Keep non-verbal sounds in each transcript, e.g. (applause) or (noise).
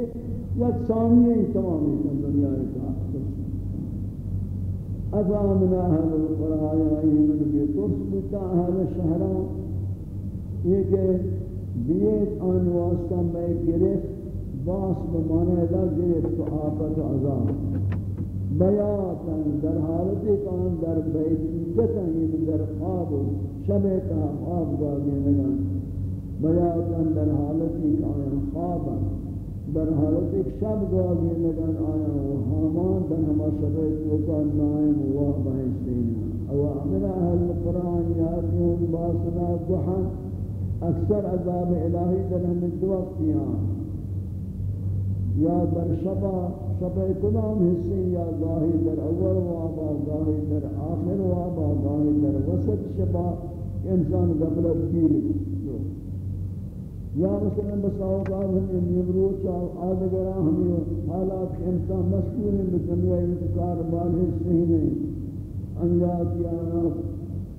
یک ثانیه تمامی کن دنیا کا افا من اهل القرآن ایمن بطرس بتا اهل شهران یہ کہ بیت آن واسطہ میں گرفت باس بمانا دا گرفت آفت و عذاب. بیاتا در حالت کان، در بیتیتا یعنی در خواب شب کا خواب گاگے لگا بیاتا در حالت کان خوابا در حالت ایک شب گواہی لگن آیا و حامان در ہما شب توکا نائم و بہنشتینا او امر اہل قرآن یادیون باسنا دحن. اکثر عذاب الہی در ہم دو وقتیان یا در شبا شب کدام حصے یا ظاہر در اول وابا ظاہر در آخر وابا ظاہر در وسط شبا. انسان غفلت گیر. یا مثلا بساوت آدم نیمرود چاو آدگرا ہمیں حالات کے انسان مشکول ہیں بدنیا انتقار بالے صحیح نہیں۔ ان یاتیانا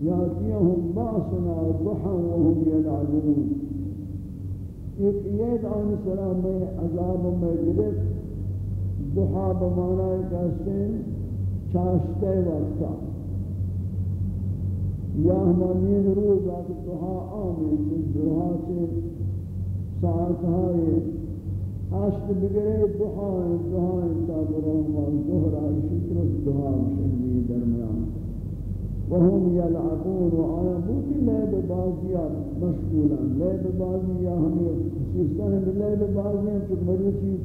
یاتیہم باسنا ضحا وهم یلعبون۔ ایک یہ آن سلام میں عذاب میں گرفت ضحا بمانا کہتے ہیں چاشتے وقتا۔ یا ہمانی روز آتی ضحا آمین ضحا سے ساعت های اشت بگره، دعای دعای تا برام و ظهر شکر دعا شنی درمیان و هم یلعبون و آیا بودی لیب بازیات مشغولن. لیب بازی یا ہمیں خصیصتاً لیب بازی ہیں چک مروچی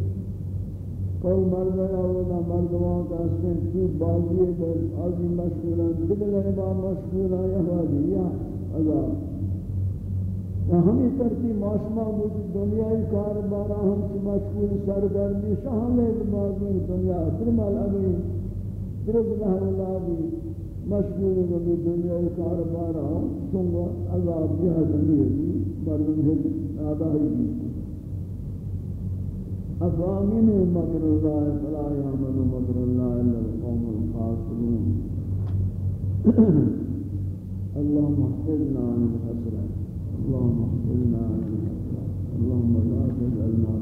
کوئی مرد ہے اولا مردمان کا اسم کی بازی ہے آزی مشغولن دیگر لیبا مشغولن یا بازی عذاب و ہمیں کرتی معاشمہ موجود دنیای کار بارا ہم کی مشکول سرگرمی شاہم ایک بازی دنیا درمال ابھی درد لہر اللہ بھی مشکول بھی دنیای کار بارا ہم چونگا عذاب جہاں دنیا بھی مردم ہے آدھائی بھی افامین مکر اللہ فلا یعمل مکر اللہ الا القوم الخاسرون. (clears throat) اللهم احفظنا عن الخسر اللهم احفظنا اللهم لا تجعلنا